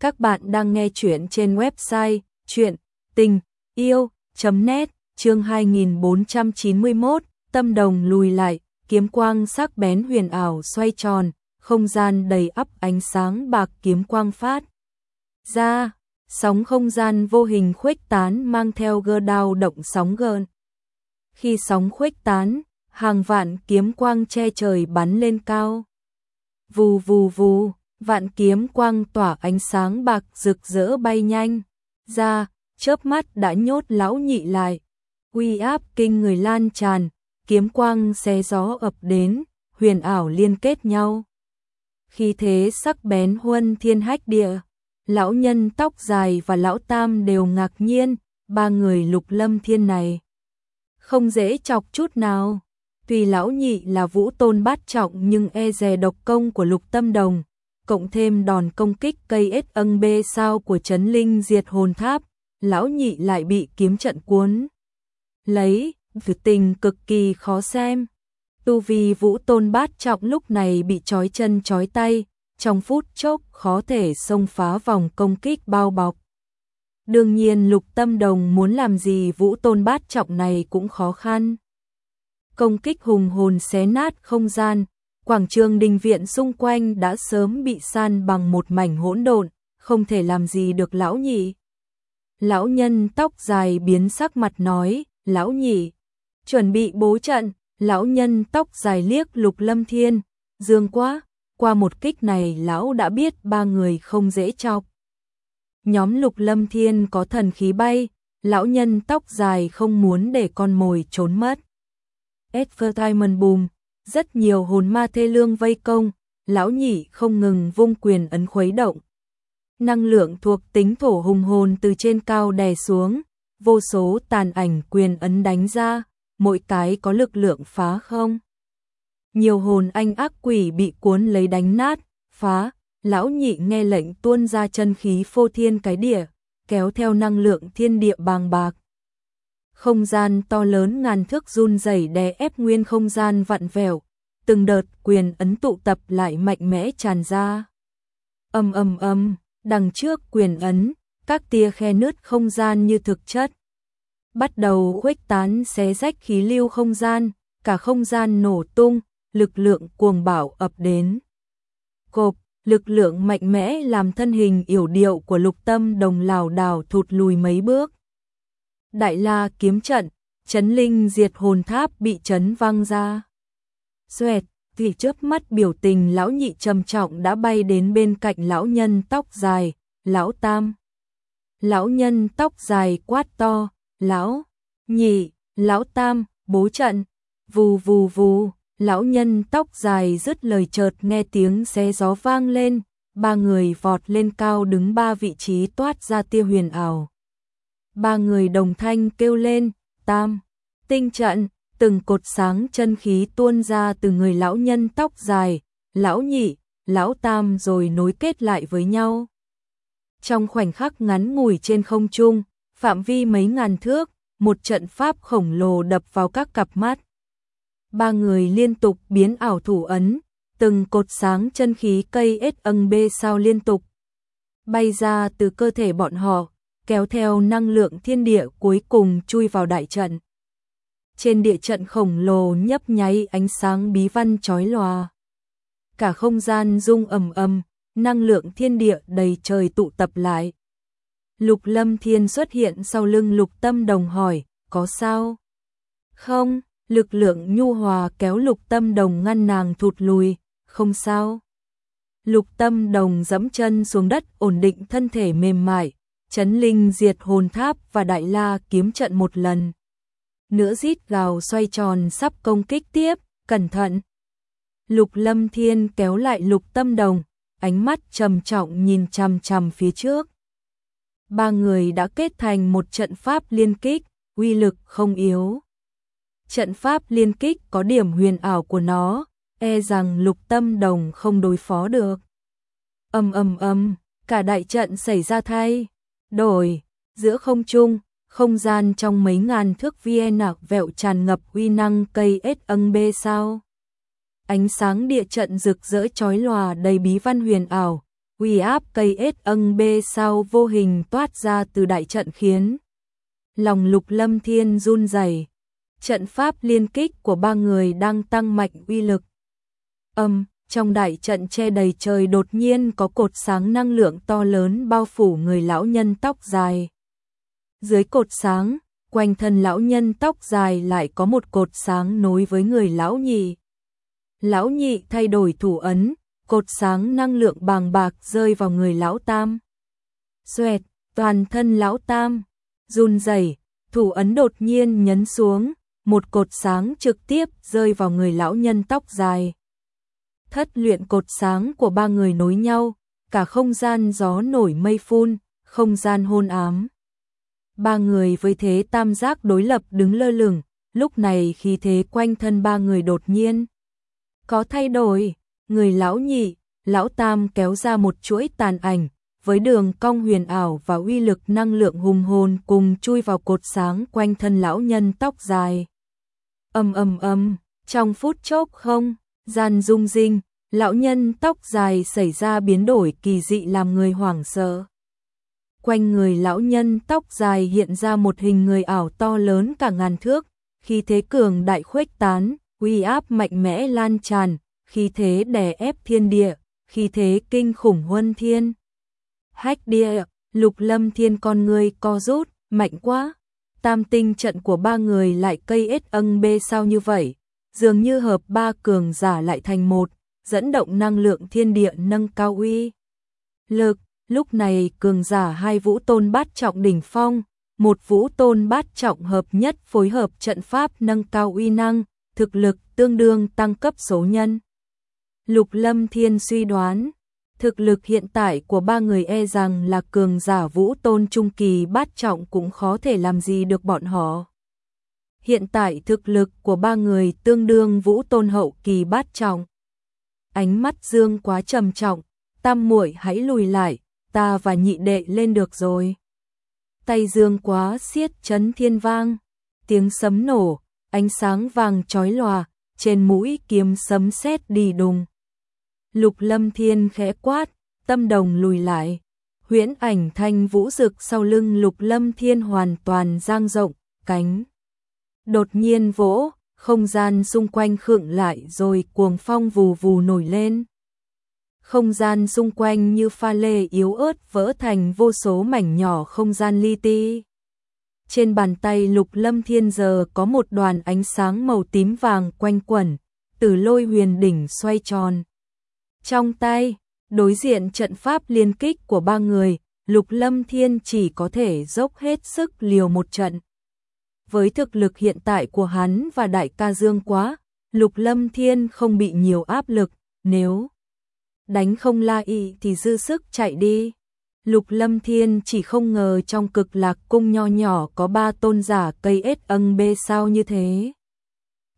Các bạn đang nghe chuyện trên website chuyện tình yêu.net chương 2491, tâm đồng lùi lại, kiếm quang sắc bén huyền ảo xoay tròn, không gian đầy ắp ánh sáng bạc kiếm quang phát. Ra, sóng không gian vô hình khuếch tán mang theo gơ đao động sóng gơn. Khi sóng khuếch tán, hàng vạn kiếm quang che trời bắn lên cao. Vù vù vù, vạn kiếm quang tỏa ánh sáng bạc rực rỡ bay nhanh ra, chớp mắt đã nhốt lão nhị lại. Uy áp kinh người lan tràn, kiếm quang xé gió ập đến, huyền ảo liên kết nhau. Khi thế sắc bén huân thiên hách địa, lão nhân tóc dài và lão tam đều ngạc nhiên, ba người lục lâm thiên này. Không dễ chọc chút nào. Tuy lão nhị là vũ tôn bát trọng nhưng e dè độc công của lục tâm đồng, cộng thêm đòn công kích cây ết âng bê sao của chấn linh diệt hồn tháp, lão nhị lại bị kiếm trận cuốn. Lấy, việc tình cực kỳ khó xem. Tu vi vũ tôn bát trọng lúc này bị trói chân trói tay, trong phút chốc khó thể xông phá vòng công kích bao bọc. Đương nhiên lục tâm đồng muốn làm gì vũ tôn bát trọng này cũng khó khăn. Công kích hùng hồn xé nát không gian, quảng trường đình viện xung quanh đã sớm bị san bằng một mảnh hỗn độn, không thể làm gì được lão nhị. Lão nhân tóc dài biến sắc mặt nói, lão nhị, chuẩn bị bố trận, lão nhân tóc dài liếc lục lâm thiên, dương quá, qua một kích này lão đã biết ba người không dễ chọc. Nhóm lục lâm thiên có thần khí bay, lão nhân tóc dài không muốn để con mồi trốn mất. Advertisement boom, rất nhiều hồn ma thê lương vây công, lão nhị không ngừng vung quyền ấn khuấy động. Năng lượng thuộc tính thổ hùng hồn từ trên cao đè xuống, vô số tàn ảnh quyền ấn đánh ra, mỗi cái có lực lượng phá không. Nhiều hồn anh ác quỷ bị cuốn lấy đánh nát, phá, lão nhị nghe lệnh tuôn ra chân khí phô thiên cái địa, kéo theo năng lượng thiên địa bàng bạc. Không gian to lớn ngàn thước run rẩy đè ép nguyên không gian vặn vẹo, từng đợt quyền ấn tụ tập lại mạnh mẽ tràn ra. Âm âm âm, đằng trước quyền ấn, các tia khe nứt không gian như thực chất. Bắt đầu khuếch tán xé rách khí lưu không gian, cả không gian nổ tung, lực lượng cuồng bạo ập đến. Cộp, lực lượng mạnh mẽ làm thân hình yểu điệu của lục tâm đồng lào đảo thụt lùi mấy bước. Đại la kiếm trận, chấn linh diệt hồn tháp bị chấn văng ra. Xoẹt, thì chớp mắt biểu tình lão nhị trầm trọng đã bay đến bên cạnh lão nhân tóc dài, lão tam. Lão nhân tóc dài quát to, lão, nhị, lão tam, bố trận, vù vù vù, lão nhân tóc dài dứt lời chợt nghe tiếng xe gió vang lên, ba người vọt lên cao đứng ba vị trí toát ra tia huyền ảo. Ba người đồng thanh kêu lên, tam, tinh trận, từng cột sáng chân khí tuôn ra từ người lão nhân tóc dài, lão nhị, lão tam rồi nối kết lại với nhau. Trong khoảnh khắc ngắn ngủi trên không trung, phạm vi mấy ngàn thước, một trận pháp khổng lồ đập vào các cặp mắt. Ba người liên tục biến ảo thủ ấn, từng cột sáng chân khí cây ết âng bê sao liên tục. Bay ra từ cơ thể bọn họ, kéo theo năng lượng thiên địa cuối cùng chui vào đại trận trên địa trận khổng lồ nhấp nháy ánh sáng bí văn chói lòa. Cả không gian rung ầm ầm, năng lượng thiên địa đầy trời tụ tập lại. Lục Lâm Thiên xuất hiện sau lưng Lục Tâm Đồng hỏi, có sao? Không, lực lượng nhu hòa kéo Lục Tâm Đồng ngăn nàng thụt lùi, không sao. Lục Tâm Đồng dẫm chân xuống đất ổn định thân thể mềm mại, chấn linh diệt hồn tháp và đại la kiếm trận một lần nữa rít gào xoay tròn sắp công kích tiếp, cẩn thận. Lục Lâm Thiên kéo lại Lục Tâm Đồng, ánh mắt trầm trọng nhìn chằm chằm phía trước. Ba người đã kết thành một trận pháp liên kích, uy lực không yếu. Trận pháp liên kích có điểm huyền ảo của nó, e rằng Lục Tâm Đồng không đối phó được. Ầm ầm ầm, cả đại trận xảy ra thay, đổi, giữa không trung, không gian trong mấy ngàn thước viên vẹo tràn ngập uy năng cây ết âng bê sao. Ánh sáng địa trận rực rỡ chói lòa đầy bí văn huyền ảo, uy áp cây ết âng bê sao vô hình toát ra từ đại trận khiến lòng lục lâm thiên run rẩy. Trận pháp liên kích của ba người đang tăng mạnh uy lực. Âm, trong đại trận che đầy trời đột nhiên có cột sáng năng lượng to lớn bao phủ người lão nhân tóc dài. Dưới cột sáng, quanh thân lão nhân tóc dài lại có một cột sáng nối với người lão nhị. Lão nhị thay đổi thủ ấn, cột sáng năng lượng bàng bạc rơi vào người lão tam. Xoẹt, toàn thân lão tam, run rẩy, thủ ấn đột nhiên nhấn xuống, một cột sáng trực tiếp rơi vào người lão nhân tóc dài. Thất luyện cột sáng của ba người nối nhau, cả không gian gió nổi mây phun, không gian hôn ám. Ba người với thế tam giác đối lập đứng lơ lửng, lúc này khi thế quanh thân ba người đột nhiên có thay đổi, người lão nhị, lão tam kéo ra một chuỗi tàn ảnh, với đường cong huyền ảo và uy lực năng lượng hùng hồn cùng chui vào cột sáng quanh thân lão nhân tóc dài. Âm âm âm, trong phút chốc không, gian rung rinh, lão nhân tóc dài xảy ra biến đổi kỳ dị làm người hoảng sợ. Quanh người lão nhân tóc dài hiện ra một hình người ảo to lớn cả ngàn thước, khi thế cường đại khuếch tán, uy áp mạnh mẽ lan tràn, khi thế đè ép thiên địa, khi thế kinh khủng huân thiên. Hách địa, lục lâm thiên con người co rút, mạnh quá. Tam tinh trận của ba người lại cây ết âng bê sao như vậy, dường như hợp ba cường giả lại thành một, dẫn động năng lượng thiên địa nâng cao uy. Lực, lúc này cường giả hai vũ tôn bát trọng đỉnh phong, một vũ tôn bát trọng hợp nhất phối hợp trận pháp nâng cao uy năng, thực lực tương đương tăng cấp số nhân. Lục Lâm Thiên suy đoán, thực lực hiện tại của ba người e rằng là cường giả vũ tôn trung kỳ bát trọng cũng khó thể làm gì được bọn họ. Hiện tại thực lực của ba người tương đương vũ tôn hậu kỳ bát trọng. Ánh mắt Dương quá trầm trọng, tam muội hãy lùi lại, ta và nhị đệ lên được rồi. Tay Dương quá siết chấn thiên vang, tiếng sấm nổ, ánh sáng vàng chói lòa, trên mũi kiếm sấm sét đi đùng. Lục Lâm Thiên khẽ quát, tâm đồng lùi lại. Huyễn ảnh thanh vũ rực sau lưng Lục Lâm Thiên hoàn toàn giang rộng, cánh. Đột nhiên vỗ, không gian xung quanh khựng lại rồi cuồng phong vù vù nổi lên. Không gian xung quanh như pha lê yếu ớt vỡ thành vô số mảnh nhỏ không gian li ti. Trên bàn tay Lục Lâm Thiên giờ có một đoàn ánh sáng màu tím vàng quanh quẩn, từ lôi huyền đỉnh xoay tròn. Trong tay, đối diện trận pháp liên kích của ba người, Lục Lâm Thiên chỉ có thể dốc hết sức liều một trận. Với thực lực hiện tại của hắn và đại ca Dương quá, Lục Lâm Thiên không bị nhiều áp lực, nếu đánh không la y thì dư sức chạy đi. Lục Lâm Thiên chỉ không ngờ trong cực lạc cung nho nhỏ có ba tôn giả cây ết âng bê sao như thế.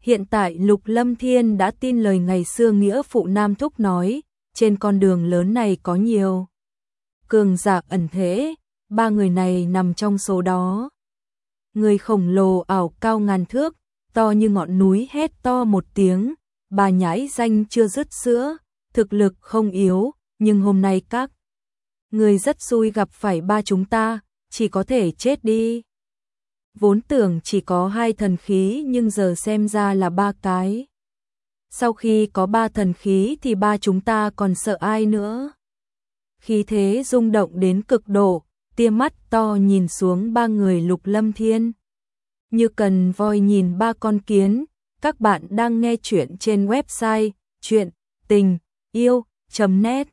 Hiện tại Lục Lâm Thiên đã tin lời ngày xưa nghĩa phụ Nam Thúc nói, trên con đường lớn này có nhiều cường giả ẩn thế, ba người này nằm trong số đó. Người khổng lồ ảo cao ngàn thước, to như ngọn núi hét to một tiếng, bà nhãi danh chưa dứt sữa, thực lực không yếu, nhưng hôm nay các người rất xui gặp phải ba chúng ta, chỉ có thể chết đi. Vốn tưởng chỉ có hai thần khí nhưng giờ xem ra là ba cái. Sau khi có ba thần khí thì ba chúng ta còn sợ ai nữa. Khi thế rung động đến cực độ, tia mắt to nhìn xuống ba người lục lâm thiên. Như cần voi nhìn ba con kiến, các bạn đang nghe chuyện trên website chuyện tình yêu.net